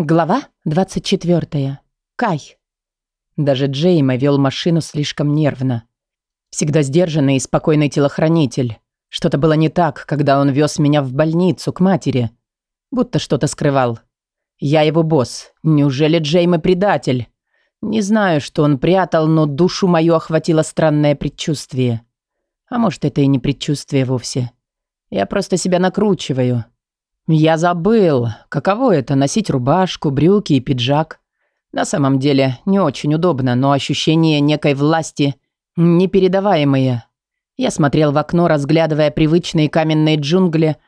Глава 24. Кай. Даже Джейма вел машину слишком нервно. Всегда сдержанный и спокойный телохранитель. Что-то было не так, когда он вез меня в больницу к матери. Будто что-то скрывал. Я его босс. Неужели Джейма предатель? Не знаю, что он прятал, но душу мою охватило странное предчувствие. А может, это и не предчувствие вовсе. Я просто себя накручиваю. Я забыл, каково это носить рубашку, брюки и пиджак. На самом деле не очень удобно, но ощущение некой власти непередаваемые. Я смотрел в окно, разглядывая привычные каменные джунгли,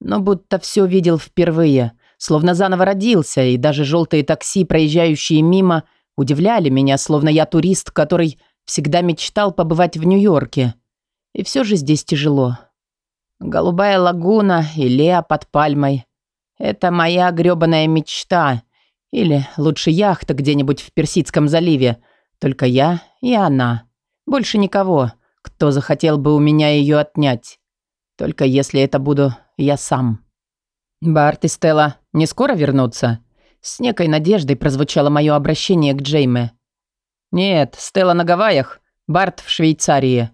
но будто все видел впервые, словно заново родился, и даже желтые такси, проезжающие мимо, удивляли меня, словно я турист, который всегда мечтал побывать в Нью-Йорке. И все же здесь тяжело. Голубая лагуна и Леа под пальмой. Это моя грёбаная мечта. Или лучше яхта где-нибудь в Персидском заливе. Только я и она. Больше никого, кто захотел бы у меня ее отнять. Только если это буду я сам. Барт и Стелла не скоро вернутся? С некой надеждой прозвучало мое обращение к Джейме. «Нет, Стелла на Гавайях, Барт в Швейцарии».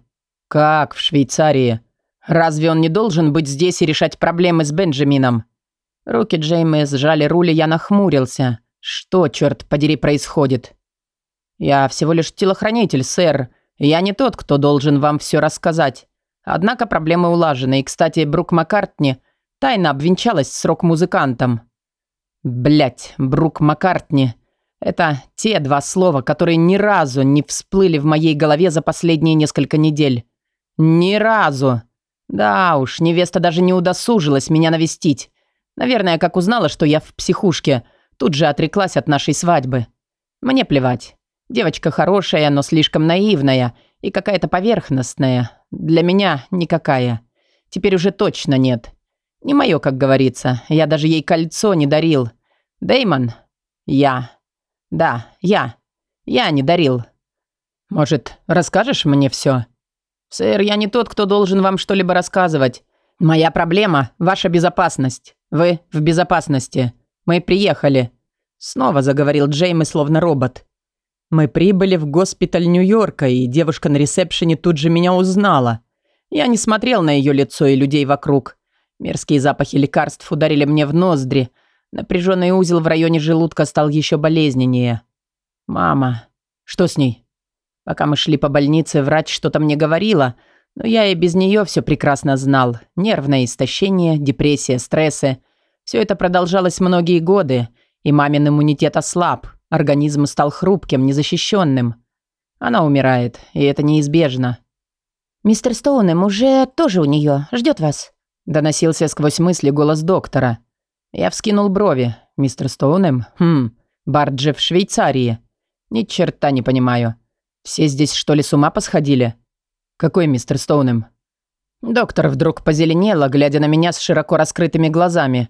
«Как в Швейцарии?» Разве он не должен быть здесь и решать проблемы с Бенджамином? Руки Джеймы сжали руль, и я нахмурился. Что, черт подери, происходит? Я всего лишь телохранитель, сэр. Я не тот, кто должен вам все рассказать. Однако проблемы улажены. И, кстати, Брук Маккартни тайно обвенчалась с рок-музыкантом. Блять, Брук Маккартни. Это те два слова, которые ни разу не всплыли в моей голове за последние несколько недель. Ни разу. Да уж, невеста даже не удосужилась меня навестить. Наверное, как узнала, что я в психушке, тут же отреклась от нашей свадьбы. Мне плевать. Девочка хорошая, но слишком наивная и какая-то поверхностная. Для меня никакая. Теперь уже точно нет. Не мое, как говорится. Я даже ей кольцо не дарил. Деймон? Я. Да, я. Я не дарил. Может, расскажешь мне все? «Сэр, я не тот, кто должен вам что-либо рассказывать. Моя проблема – ваша безопасность. Вы в безопасности. Мы приехали». Снова заговорил Джейми, словно робот. «Мы прибыли в госпиталь Нью-Йорка, и девушка на ресепшене тут же меня узнала. Я не смотрел на ее лицо и людей вокруг. Мерзкие запахи лекарств ударили мне в ноздри. Напряженный узел в районе желудка стал еще болезненнее. «Мама, что с ней?» Пока мы шли по больнице, врач что-то мне говорила, но я и без нее все прекрасно знал. Нервное истощение, депрессия, стрессы. Все это продолжалось многие годы, и мамин иммунитет ослаб, организм стал хрупким, незащищенным. Она умирает, и это неизбежно. «Мистер Стоунем уже тоже у нее, ждет вас», – доносился сквозь мысли голос доктора. Я вскинул брови. «Мистер Стоунем? Хм, Барджи в Швейцарии. Ни черта не понимаю». Все здесь что ли с ума посходили? Какой мистер Стоунем? Доктор вдруг позеленела, глядя на меня с широко раскрытыми глазами.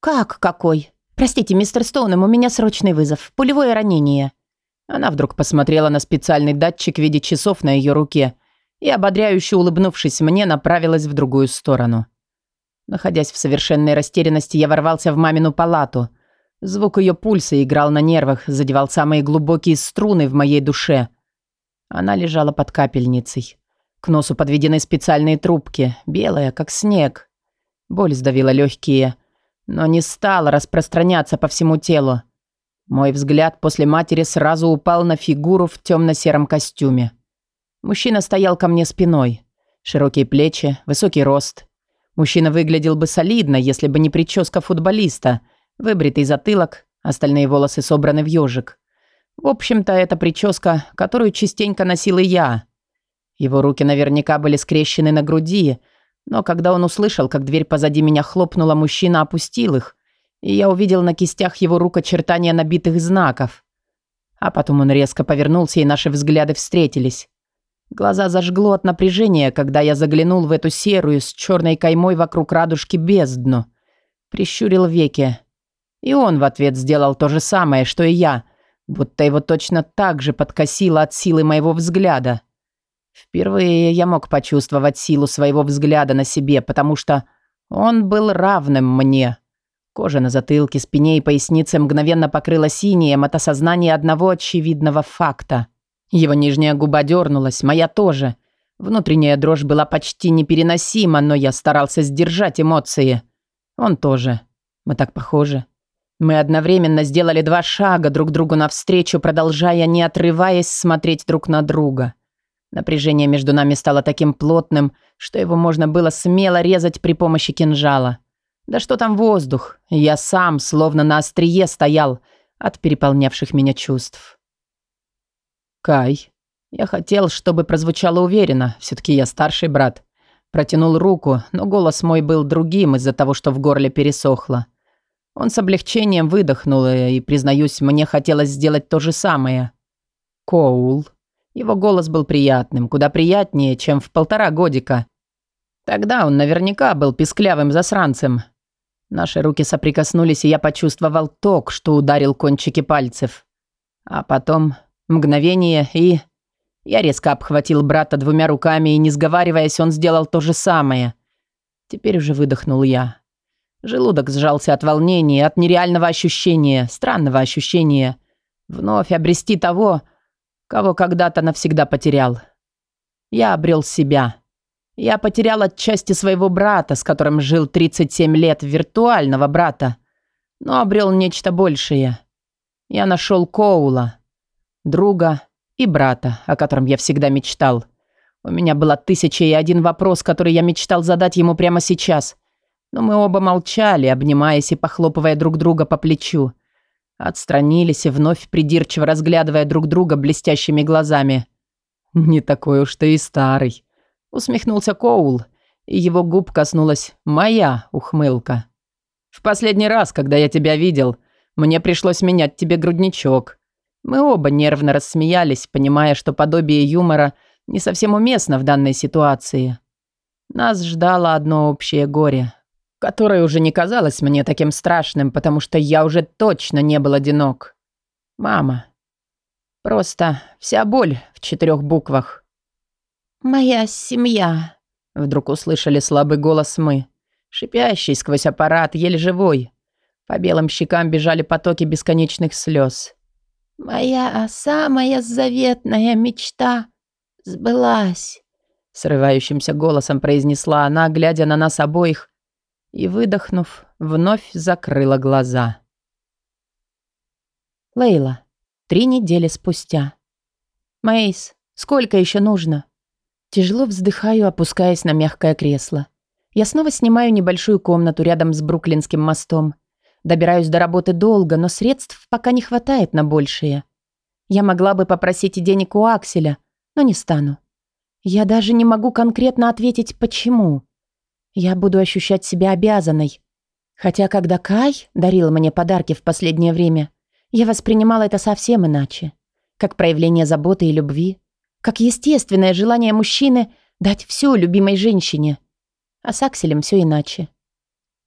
Как какой? Простите, мистер Стоунем, у меня срочный вызов. Пулевое ранение. Она вдруг посмотрела на специальный датчик в виде часов на ее руке и, ободряюще улыбнувшись мне, направилась в другую сторону. Находясь в совершенной растерянности, я ворвался в мамину палату – Звук ее пульса играл на нервах, задевал самые глубокие струны в моей душе. Она лежала под капельницей. К носу подведены специальные трубки, белая, как снег. Боль сдавила легкие, но не стала распространяться по всему телу. Мой взгляд после матери сразу упал на фигуру в темно-сером костюме. Мужчина стоял ко мне спиной. Широкие плечи, высокий рост. Мужчина выглядел бы солидно, если бы не прическа футболиста – Выбритый затылок, остальные волосы собраны в ежик. В общем-то, это прическа, которую частенько носил и я. Его руки наверняка были скрещены на груди, но когда он услышал, как дверь позади меня хлопнула, мужчина опустил их, и я увидел на кистях его рук очертания набитых знаков. А потом он резко повернулся, и наши взгляды встретились. Глаза зажгло от напряжения, когда я заглянул в эту серую с черной каймой вокруг радужки бездну. Прищурил веки. И он в ответ сделал то же самое, что и я, будто его точно так же подкосило от силы моего взгляда. Впервые я мог почувствовать силу своего взгляда на себе, потому что он был равным мне. Кожа на затылке, спине и пояснице мгновенно покрыла синим от осознания одного очевидного факта. Его нижняя губа дернулась, моя тоже. Внутренняя дрожь была почти непереносима, но я старался сдержать эмоции. Он тоже. Мы так похожи. Мы одновременно сделали два шага друг другу навстречу, продолжая, не отрываясь, смотреть друг на друга. Напряжение между нами стало таким плотным, что его можно было смело резать при помощи кинжала. Да что там воздух? Я сам, словно на острие, стоял от переполнявших меня чувств. Кай. Я хотел, чтобы прозвучало уверенно. Все-таки я старший брат. Протянул руку, но голос мой был другим из-за того, что в горле пересохло. Он с облегчением выдохнул, и, признаюсь, мне хотелось сделать то же самое. Коул. Его голос был приятным, куда приятнее, чем в полтора годика. Тогда он наверняка был писклявым засранцем, Наши руки соприкоснулись, и я почувствовал ток, что ударил кончики пальцев. А потом мгновение, и... Я резко обхватил брата двумя руками, и, не сговариваясь, он сделал то же самое. Теперь уже выдохнул я. Желудок сжался от волнения, от нереального ощущения, странного ощущения. Вновь обрести того, кого когда-то навсегда потерял. Я обрел себя. Я потерял отчасти своего брата, с которым жил 37 лет, виртуального брата, но обрел нечто большее. Я нашел Коула, друга и брата, о котором я всегда мечтал. У меня было тысяча и один вопрос, который я мечтал задать ему прямо сейчас. Но мы оба молчали, обнимаясь и похлопывая друг друга по плечу. Отстранились и вновь придирчиво разглядывая друг друга блестящими глазами. «Не такой уж ты и старый», Усмехнулся Коул, и его губ коснулась моя ухмылка. «В последний раз, когда я тебя видел, мне пришлось менять тебе грудничок». Мы оба нервно рассмеялись, понимая, что подобие юмора не совсем уместно в данной ситуации. Нас ждало одно общее горе, которое уже не казалось мне таким страшным, потому что я уже точно не был одинок. Мама. Просто вся боль в четырех буквах. «Моя семья», — вдруг услышали слабый голос мы, шипящий сквозь аппарат, еле живой. По белым щекам бежали потоки бесконечных слез. «Моя самая заветная мечта сбылась», — срывающимся голосом произнесла она, глядя на нас обоих, и, выдохнув, вновь закрыла глаза. Лейла. Три недели спустя. «Мейс, сколько еще нужно?» Тяжело вздыхаю, опускаясь на мягкое кресло. Я снова снимаю небольшую комнату рядом с Бруклинским мостом. Добираюсь до работы долго, но средств пока не хватает на большее. Я могла бы попросить денег у Акселя, но не стану. Я даже не могу конкретно ответить, почему. Я буду ощущать себя обязанной. Хотя, когда Кай дарил мне подарки в последнее время, я воспринимала это совсем иначе. Как проявление заботы и любви. Как естественное желание мужчины дать все любимой женщине. А с Акселем все иначе.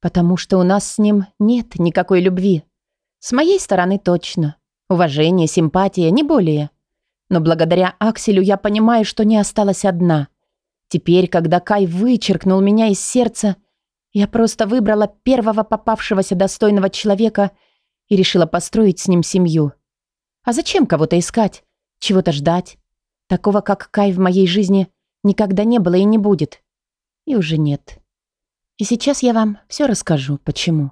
Потому что у нас с ним нет никакой любви. С моей стороны точно. Уважение, симпатия, не более. Но благодаря Акселю я понимаю, что не осталась одна. Теперь, когда Кай вычеркнул меня из сердца, я просто выбрала первого попавшегося достойного человека и решила построить с ним семью. А зачем кого-то искать? Чего-то ждать? Такого, как Кай в моей жизни, никогда не было и не будет. И уже нет. И сейчас я вам все расскажу, почему.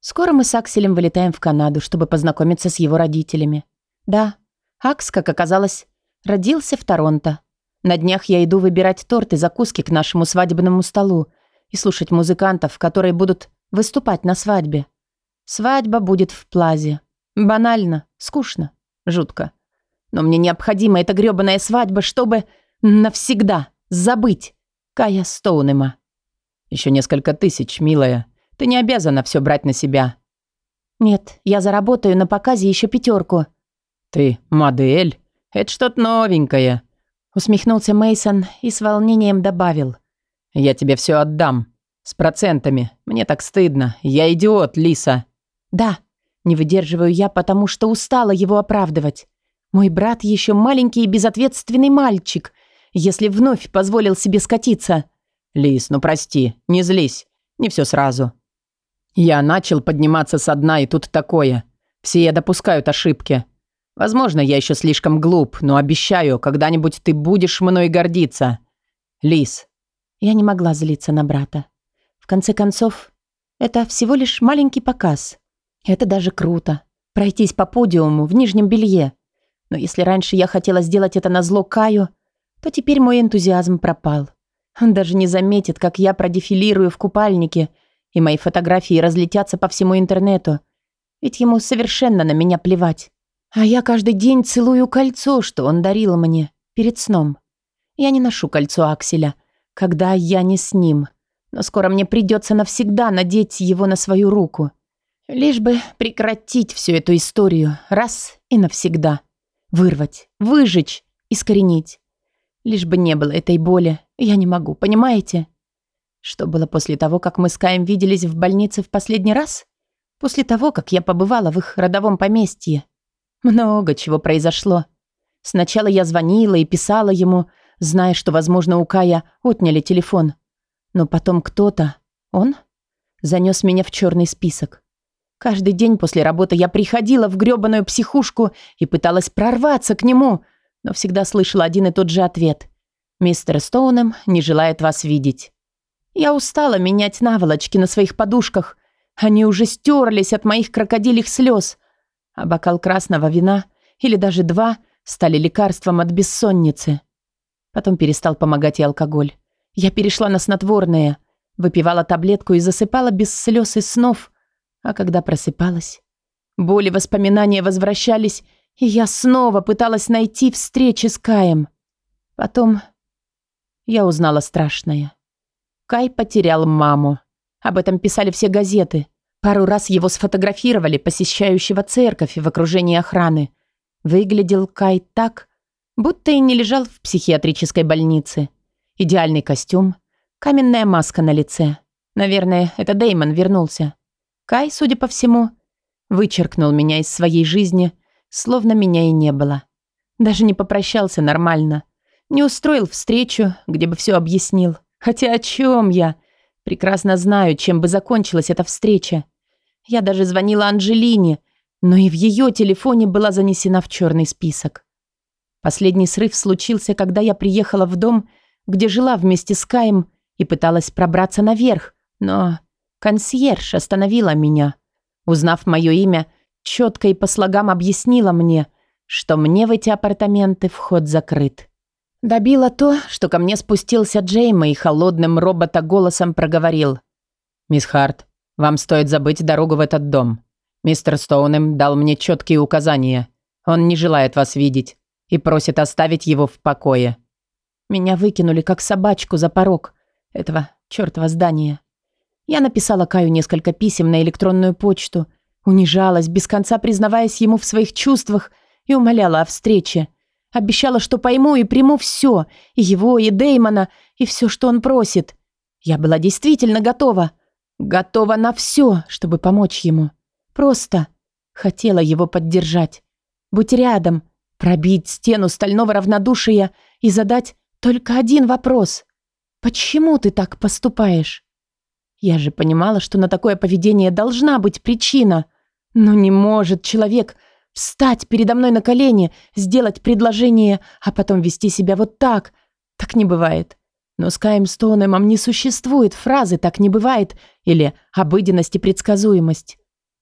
Скоро мы с Акселем вылетаем в Канаду, чтобы познакомиться с его родителями. Да, Акс, как оказалось, родился в Торонто. На днях я иду выбирать торт и закуски к нашему свадебному столу и слушать музыкантов, которые будут выступать на свадьбе. Свадьба будет в Плазе. Банально, скучно, жутко. Но мне необходима эта грёбаная свадьба, чтобы навсегда забыть Кая Стоунема. Еще несколько тысяч, милая. Ты не обязана все брать на себя. Нет, я заработаю на показе еще пятерку. Ты модель? Это что-то новенькое. Усмехнулся Мейсон и с волнением добавил. Я тебе все отдам. С процентами. Мне так стыдно. Я идиот, Лиса. Да, не выдерживаю я, потому что устала его оправдывать. Мой брат еще маленький и безответственный мальчик, если вновь позволил себе скатиться. Лис, ну прости, не злись, не все сразу. Я начал подниматься со дна, и тут такое. Все допускают ошибки. Возможно, я еще слишком глуп, но обещаю, когда-нибудь ты будешь мной гордиться. Лис. Я не могла злиться на брата. В конце концов, это всего лишь маленький показ. Это даже круто. Пройтись по подиуму в нижнем белье. Но если раньше я хотела сделать это на зло Каю, то теперь мой энтузиазм пропал. Он даже не заметит, как я продефилирую в купальнике, и мои фотографии разлетятся по всему интернету. Ведь ему совершенно на меня плевать. А я каждый день целую кольцо, что он дарил мне перед сном. Я не ношу кольцо Акселя, когда я не с ним. Но скоро мне придется навсегда надеть его на свою руку. Лишь бы прекратить всю эту историю раз и навсегда. Вырвать, выжечь, искоренить. Лишь бы не было этой боли, я не могу, понимаете? Что было после того, как мы с Каем виделись в больнице в последний раз? После того, как я побывала в их родовом поместье. Много чего произошло. Сначала я звонила и писала ему, зная, что, возможно, у Кая отняли телефон. Но потом кто-то, он, занес меня в черный список. Каждый день после работы я приходила в грёбаную психушку и пыталась прорваться к нему, но всегда слышала один и тот же ответ. «Мистер Стоунем не желает вас видеть». Я устала менять наволочки на своих подушках. Они уже стерлись от моих крокодилих слез. А бокал красного вина, или даже два, стали лекарством от бессонницы. Потом перестал помогать и алкоголь. Я перешла на снотворное, выпивала таблетку и засыпала без слез и снов. А когда просыпалась, боли воспоминания возвращались, и я снова пыталась найти встречи с Каем. Потом я узнала страшное. Кай потерял маму. Об этом писали все газеты. Пару раз его сфотографировали, посещающего церковь в окружении охраны. Выглядел Кай так, будто и не лежал в психиатрической больнице. Идеальный костюм, каменная маска на лице. Наверное, это Деймон вернулся. Кай, судя по всему, вычеркнул меня из своей жизни, словно меня и не было. Даже не попрощался нормально. Не устроил встречу, где бы все объяснил. Хотя о чем я? Прекрасно знаю, чем бы закончилась эта встреча. Я даже звонила Анжелине, но и в ее телефоне была занесена в черный список. Последний срыв случился, когда я приехала в дом, где жила вместе с Каем и пыталась пробраться наверх, но консьерж остановила меня. Узнав мое имя, четко и по слогам объяснила мне, что мне в эти апартаменты вход закрыт. Добило то, что ко мне спустился Джейма и холодным робота-голосом проговорил. «Мисс Харт, вам стоит забыть дорогу в этот дом. Мистер Стоунем дал мне четкие указания. Он не желает вас видеть и просит оставить его в покое». Меня выкинули, как собачку, за порог этого чертова здания. Я написала Каю несколько писем на электронную почту, унижалась, без конца признаваясь ему в своих чувствах и умоляла о встрече. Обещала, что пойму и приму все, и его, и Деймона, и все, что он просит. Я была действительно готова. Готова на все, чтобы помочь ему. Просто хотела его поддержать. Быть рядом, пробить стену стального равнодушия и задать только один вопрос. «Почему ты так поступаешь?» Я же понимала, что на такое поведение должна быть причина. Но не может человек Встать передо мной на колени, сделать предложение, а потом вести себя вот так. Так не бывает. Но с Каем Стоунемом не существует фразы «так не бывает» или «обыденность и предсказуемость».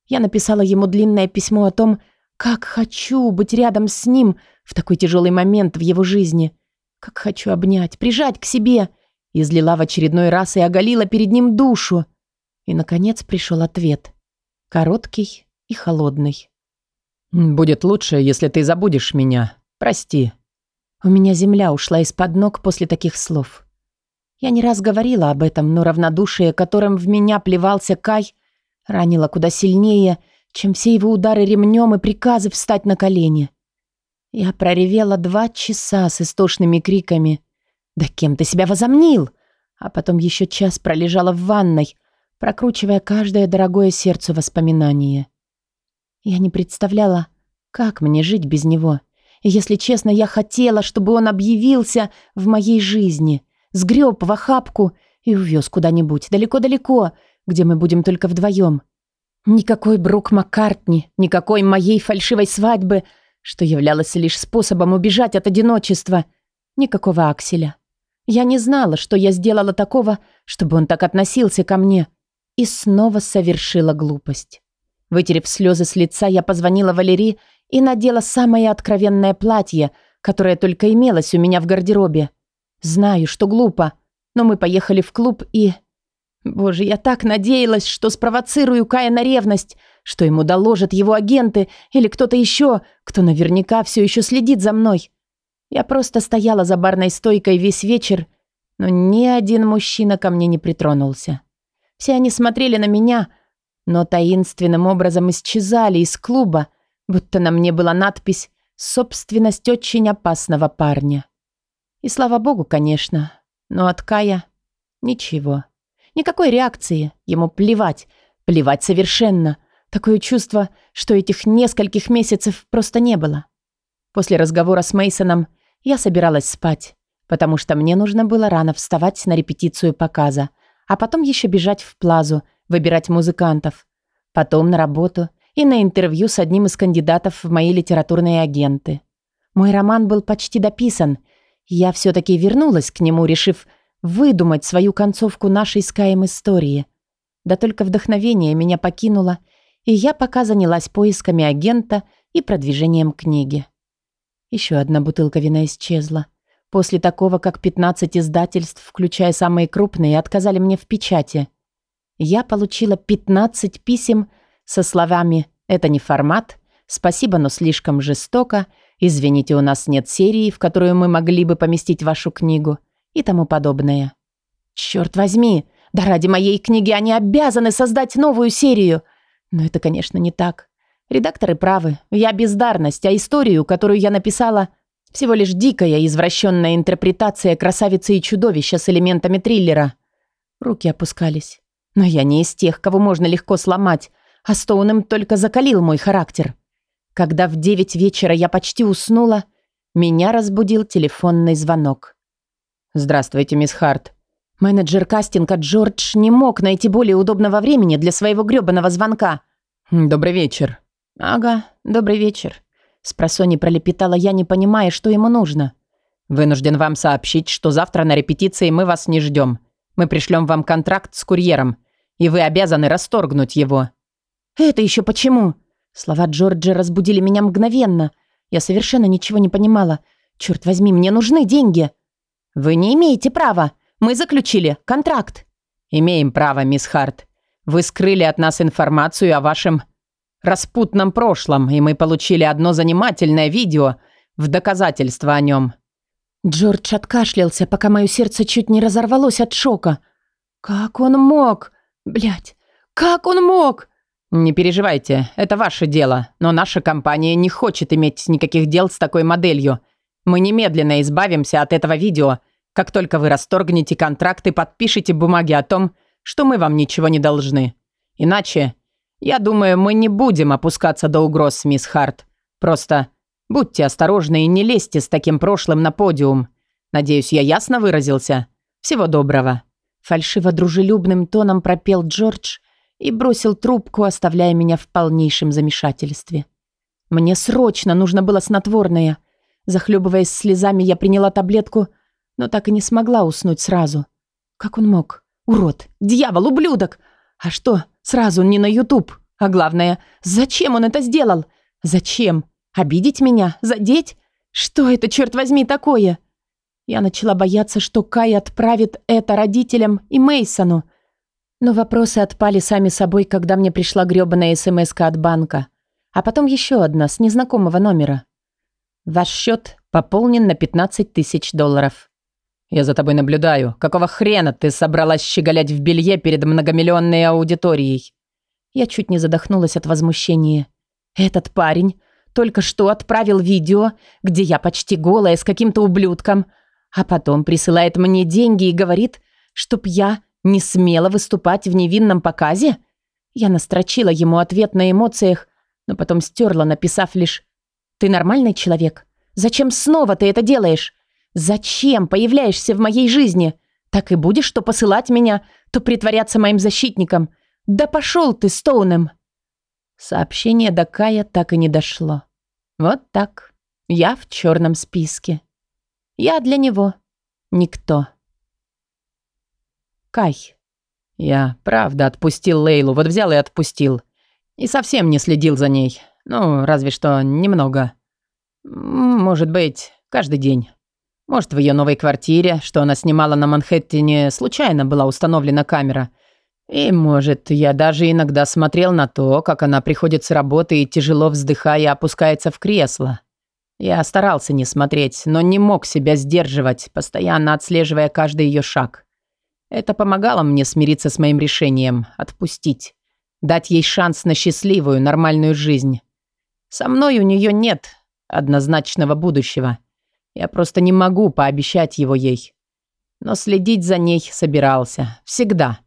Я написала ему длинное письмо о том, как хочу быть рядом с ним в такой тяжелый момент в его жизни. Как хочу обнять, прижать к себе. Излила в очередной раз и оголила перед ним душу. И, наконец, пришел ответ. Короткий и холодный. «Будет лучше, если ты забудешь меня. Прости». У меня земля ушла из-под ног после таких слов. Я не раз говорила об этом, но равнодушие, которым в меня плевался Кай, ранило куда сильнее, чем все его удары ремнем и приказы встать на колени. Я проревела два часа с истошными криками. «Да кем ты себя возомнил?» А потом еще час пролежала в ванной, прокручивая каждое дорогое сердцу воспоминание. Я не представляла, как мне жить без него. И если честно, я хотела, чтобы он объявился в моей жизни, сгреб в охапку и увез куда-нибудь, далеко-далеко, где мы будем только вдвоем. Никакой Брук Маккартни, никакой моей фальшивой свадьбы, что являлось лишь способом убежать от одиночества. Никакого Акселя. Я не знала, что я сделала такого, чтобы он так относился ко мне. И снова совершила глупость. Вытерев слезы с лица, я позвонила Валерии и надела самое откровенное платье, которое только имелось у меня в гардеробе. Знаю, что глупо, но мы поехали в клуб и... Боже, я так надеялась, что спровоцирую Кая на ревность, что ему доложат его агенты или кто-то еще, кто наверняка все еще следит за мной. Я просто стояла за барной стойкой весь вечер, но ни один мужчина ко мне не притронулся. Все они смотрели на меня, но таинственным образом исчезали из клуба, будто на мне была надпись «Собственность очень опасного парня». И слава богу, конечно, но от Кая ничего. Никакой реакции, ему плевать, плевать совершенно. Такое чувство, что этих нескольких месяцев просто не было. После разговора с Мейсоном я собиралась спать, потому что мне нужно было рано вставать на репетицию показа, а потом еще бежать в плазу, выбирать музыкантов, потом на работу и на интервью с одним из кандидатов в мои литературные агенты. Мой роман был почти дописан. Я все-таки вернулась к нему, решив выдумать свою концовку нашей с Каем истории. Да только вдохновение меня покинуло, и я пока занялась поисками агента и продвижением книги. Еще одна бутылка вина исчезла. После такого, как 15 издательств, включая самые крупные, отказали мне в печати. Я получила 15 писем со словами «Это не формат», «Спасибо, но слишком жестоко», «Извините, у нас нет серии, в которую мы могли бы поместить вашу книгу» и тому подобное. Черт возьми, да ради моей книги они обязаны создать новую серию. Но это, конечно, не так. Редакторы правы. Я бездарность, а историю, которую я написала, всего лишь дикая извращенная интерпретация красавицы и чудовища с элементами триллера. Руки опускались. Но я не из тех, кого можно легко сломать, а Стоун им только закалил мой характер. Когда в девять вечера я почти уснула, меня разбудил телефонный звонок. «Здравствуйте, мисс Харт». Менеджер кастинга Джордж не мог найти более удобного времени для своего грёбаного звонка. «Добрый вечер». «Ага, добрый вечер». Спросони пролепетала я, не понимая, что ему нужно. «Вынужден вам сообщить, что завтра на репетиции мы вас не ждем. Мы пришлем вам контракт с курьером, и вы обязаны расторгнуть его». «Это еще почему?» Слова Джорджа разбудили меня мгновенно. Я совершенно ничего не понимала. «Черт возьми, мне нужны деньги!» «Вы не имеете права. Мы заключили контракт». «Имеем право, мисс Харт. Вы скрыли от нас информацию о вашем распутном прошлом, и мы получили одно занимательное видео в доказательство о нем». Джордж откашлялся, пока мое сердце чуть не разорвалось от шока. «Как он мог? Блядь, как он мог?» «Не переживайте, это ваше дело, но наша компания не хочет иметь никаких дел с такой моделью. Мы немедленно избавимся от этого видео, как только вы расторгнете контракт и подпишете бумаги о том, что мы вам ничего не должны. Иначе, я думаю, мы не будем опускаться до угроз, мисс Харт. Просто будьте осторожны и не лезьте с таким прошлым на подиум. Надеюсь, я ясно выразился. Всего доброго». Фальшиво-дружелюбным тоном пропел Джордж и бросил трубку, оставляя меня в полнейшем замешательстве. Мне срочно нужно было снотворное. Захлебываясь слезами, я приняла таблетку, но так и не смогла уснуть сразу. Как он мог? Урод! Дьявол! Ублюдок! А что, сразу не на Ютуб? А главное, зачем он это сделал? Зачем? Обидеть меня? Задеть? Что это, черт возьми, такое? Я начала бояться, что Кай отправит это родителям и Мейсону. Но вопросы отпали сами собой, когда мне пришла грёбаная смс от банка. А потом еще одна с незнакомого номера. Ваш счет пополнен на 15 тысяч долларов. Я за тобой наблюдаю. Какого хрена ты собралась щеголять в белье перед многомиллионной аудиторией? Я чуть не задохнулась от возмущения. Этот парень только что отправил видео, где я почти голая с каким-то ублюдком, а потом присылает мне деньги и говорит, чтоб я не смела выступать в невинном показе? Я настрочила ему ответ на эмоциях, но потом стерла, написав лишь «Ты нормальный человек? Зачем снова ты это делаешь? Зачем появляешься в моей жизни? Так и будешь что посылать меня то притворяться моим защитником. Да пошел ты, Стоунем!» Сообщение до Кая так и не дошло. Вот так. Я в черном списке. Я для него никто. Кай. Я правда отпустил Лейлу, вот взял и отпустил. И совсем не следил за ней. Ну, разве что немного. Может быть, каждый день. Может, в ее новой квартире, что она снимала на Манхэттене, случайно была установлена камера. И, может, я даже иногда смотрел на то, как она приходит с работы и, тяжело вздыхая, опускается в кресло. Я старался не смотреть, но не мог себя сдерживать, постоянно отслеживая каждый ее шаг. Это помогало мне смириться с моим решением – отпустить. Дать ей шанс на счастливую, нормальную жизнь. Со мной у нее нет однозначного будущего. Я просто не могу пообещать его ей. Но следить за ней собирался. Всегда.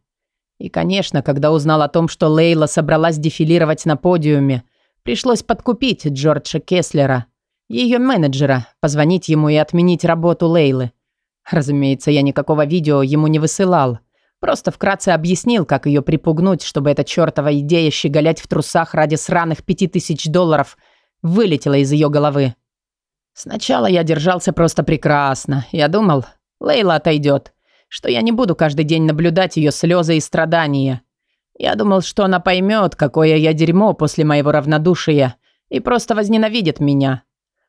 И, конечно, когда узнал о том, что Лейла собралась дефилировать на подиуме, пришлось подкупить Джорджа Кеслера, ее менеджера, позвонить ему и отменить работу Лейлы. Разумеется, я никакого видео ему не высылал. Просто вкратце объяснил, как ее припугнуть, чтобы эта чертова идея щеголять в трусах ради сраных пяти тысяч долларов вылетела из ее головы. Сначала я держался просто прекрасно. Я думал, Лейла отойдет, что я не буду каждый день наблюдать ее слезы и страдания. Я думал, что она поймет, какое я дерьмо после моего равнодушия и просто возненавидит меня.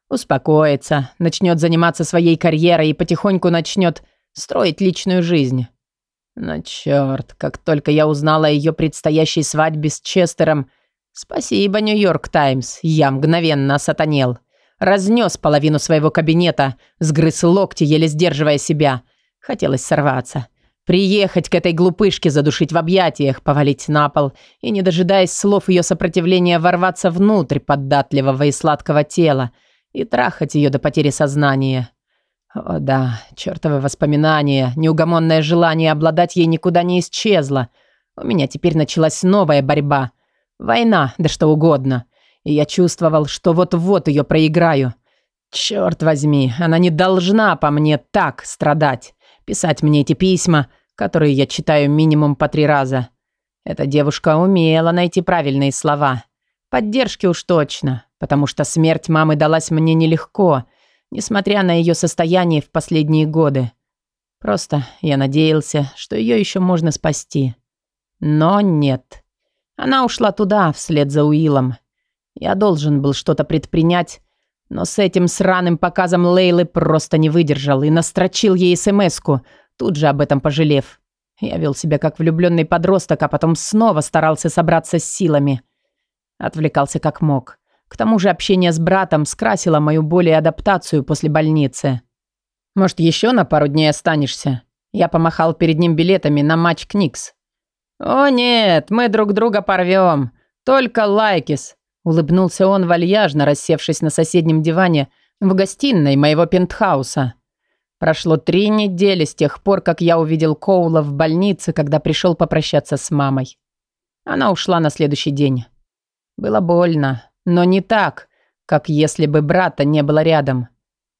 Успокоится, начнет заниматься своей карьерой и потихоньку начнет строить личную жизнь. Но черт, как только я узнала о ее предстоящей свадьбе с Честером, спасибо, Нью-Йорк Таймс, я мгновенно сатанел. Разнес половину своего кабинета, сгрыз локти, еле сдерживая себя. Хотелось сорваться. Приехать к этой глупышке, задушить в объятиях, повалить на пол и, не дожидаясь слов ее сопротивления, ворваться внутрь податливого и сладкого тела и трахать ее до потери сознания. О да, чертовы воспоминания, неугомонное желание обладать ей никуда не исчезло. У меня теперь началась новая борьба. Война, да что угодно и я чувствовал, что вот-вот ее проиграю. Черт возьми, она не должна по мне так страдать, писать мне эти письма, которые я читаю минимум по три раза. Эта девушка умела найти правильные слова. Поддержки уж точно, потому что смерть мамы далась мне нелегко, несмотря на ее состояние в последние годы. Просто я надеялся, что ее еще можно спасти. Но нет. Она ушла туда, вслед за Уиллом. Я должен был что-то предпринять, но с этим сраным показом Лейлы просто не выдержал и настрочил ей смс-ку, тут же об этом пожалев. Я вел себя как влюбленный подросток, а потом снова старался собраться с силами. Отвлекался как мог. К тому же общение с братом скрасило мою боль и адаптацию после больницы. «Может, еще на пару дней останешься?» Я помахал перед ним билетами на матч Кникс. «О нет, мы друг друга порвем. Только лайкис. Улыбнулся он вальяжно, рассевшись на соседнем диване в гостиной моего пентхауса. Прошло три недели с тех пор, как я увидел Коула в больнице, когда пришел попрощаться с мамой. Она ушла на следующий день. Было больно, но не так, как если бы брата не было рядом.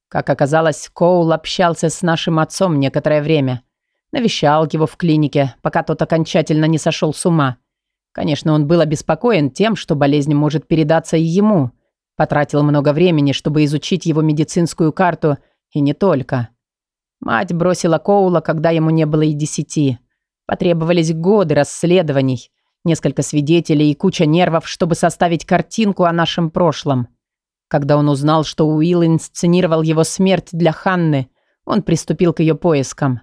Как оказалось, Коул общался с нашим отцом некоторое время. Навещал его в клинике, пока тот окончательно не сошел с ума. Конечно, он был обеспокоен тем, что болезнь может передаться и ему. Потратил много времени, чтобы изучить его медицинскую карту, и не только. Мать бросила Коула, когда ему не было и десяти. Потребовались годы расследований, несколько свидетелей и куча нервов, чтобы составить картинку о нашем прошлом. Когда он узнал, что Уилл инсценировал его смерть для Ханны, он приступил к ее поискам.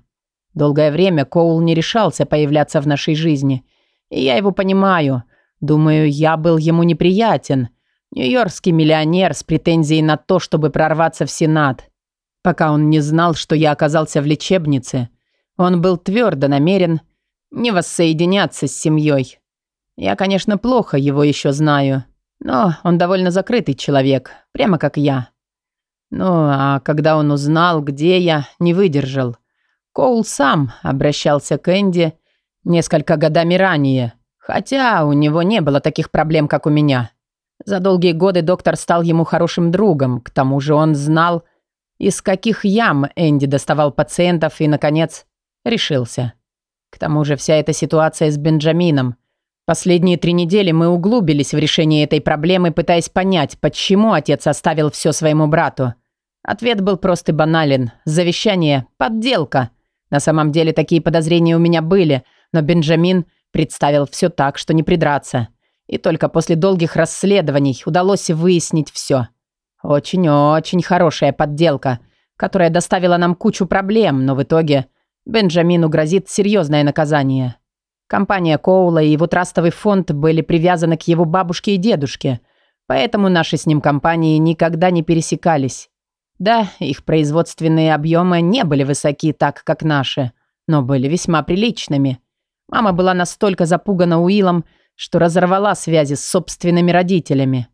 Долгое время Коул не решался появляться в нашей жизни – и я его понимаю. Думаю, я был ему неприятен. Нью-Йоркский миллионер с претензией на то, чтобы прорваться в Сенат. Пока он не знал, что я оказался в лечебнице, он был твердо намерен не воссоединяться с семьей. Я, конечно, плохо его еще знаю, но он довольно закрытый человек, прямо как я. Ну, а когда он узнал, где я, не выдержал. Коул сам обращался к Энди Несколько годами ранее. Хотя у него не было таких проблем, как у меня. За долгие годы доктор стал ему хорошим другом. К тому же он знал, из каких ям Энди доставал пациентов и, наконец, решился. К тому же вся эта ситуация с Бенджамином. Последние три недели мы углубились в решение этой проблемы, пытаясь понять, почему отец оставил все своему брату. Ответ был прост и банален. Завещание – подделка. На самом деле такие подозрения у меня были, но Бенджамин представил все так, что не придраться. И только после долгих расследований удалось выяснить все. Очень-очень хорошая подделка, которая доставила нам кучу проблем, но в итоге Бенджамину грозит серьезное наказание. Компания Коула и его трастовый фонд были привязаны к его бабушке и дедушке, поэтому наши с ним компании никогда не пересекались. Да, их производственные объемы не были высоки так, как наши, но были весьма приличными. Мама была настолько запугана Уиллом, что разорвала связи с собственными родителями.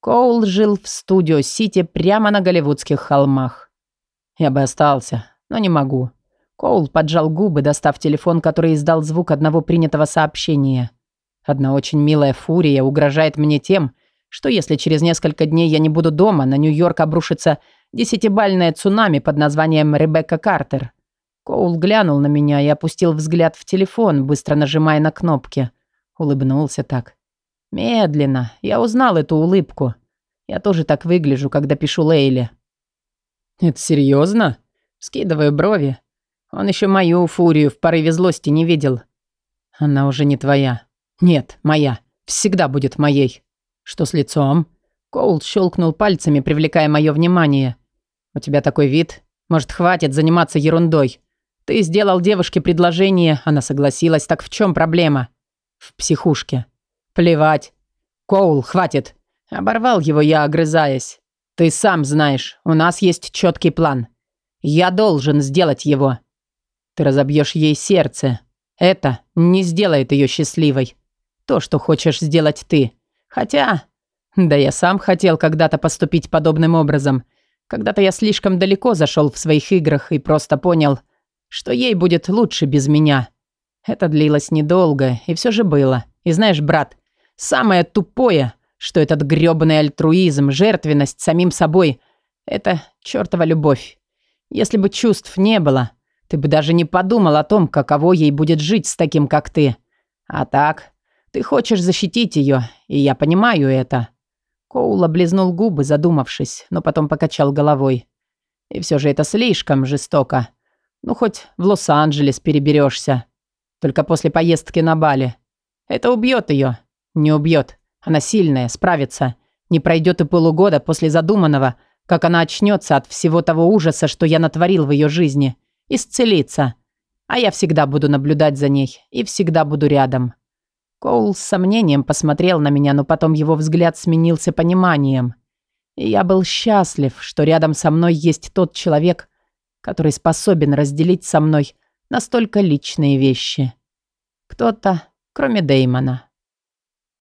Коул жил в студио-сити прямо на Голливудских холмах. Я бы остался, но не могу. Коул поджал губы, достав телефон, который издал звук одного принятого сообщения. Одна очень милая фурия угрожает мне тем, что если через несколько дней я не буду дома, на Нью-Йорк обрушится десятибальное цунами под названием Ребекка Картер. Коул глянул на меня и опустил взгляд в телефон, быстро нажимая на кнопки. Улыбнулся так. Медленно. Я узнал эту улыбку. Я тоже так выгляжу, когда пишу Лейле. «Это серьезно?» Скидываю брови. Он еще мою фурию в порыве злости не видел. Она уже не твоя. Нет, моя. Всегда будет моей. Что с лицом? Коул щелкнул пальцами, привлекая мое внимание. У тебя такой вид. Может, хватит заниматься ерундой. Ты сделал девушке предложение, она согласилась. Так в чем проблема? В психушке. Плевать. Коул, хватит. Оборвал его я, огрызаясь. Ты сам знаешь, у нас есть четкий план. Я должен сделать его. Ты разобьешь ей сердце. Это не сделает ее счастливой. То, что хочешь сделать ты. Хотя... Да я сам хотел когда-то поступить подобным образом. Когда-то я слишком далеко зашел в своих играх и просто понял, что ей будет лучше без меня. Это длилось недолго, и все же было. И знаешь, брат, самое тупое, что этот грёбаный альтруизм, жертвенность самим собой – это чертова любовь. Если бы чувств не было, ты бы даже не подумал о том, каково ей будет жить с таким, как ты. А так, ты хочешь защитить ее, и я понимаю это». Коул облизнул губы, задумавшись, но потом покачал головой. «И все же это слишком жестоко. Ну, хоть в Лос-Анджелес переберешься. Только после поездки на Бали. Это убьет ее. Не убьет. Она сильная, справится. Не пройдет и полугода после задуманного, как она очнется от всего того ужаса, что я натворил в ее жизни исцелиться. А я всегда буду наблюдать за ней и всегда буду рядом. Коул с сомнением посмотрел на меня, но потом его взгляд сменился пониманием. И я был счастлив, что рядом со мной есть тот человек, который способен разделить со мной настолько личные вещи. Кто-то, кроме Деймона.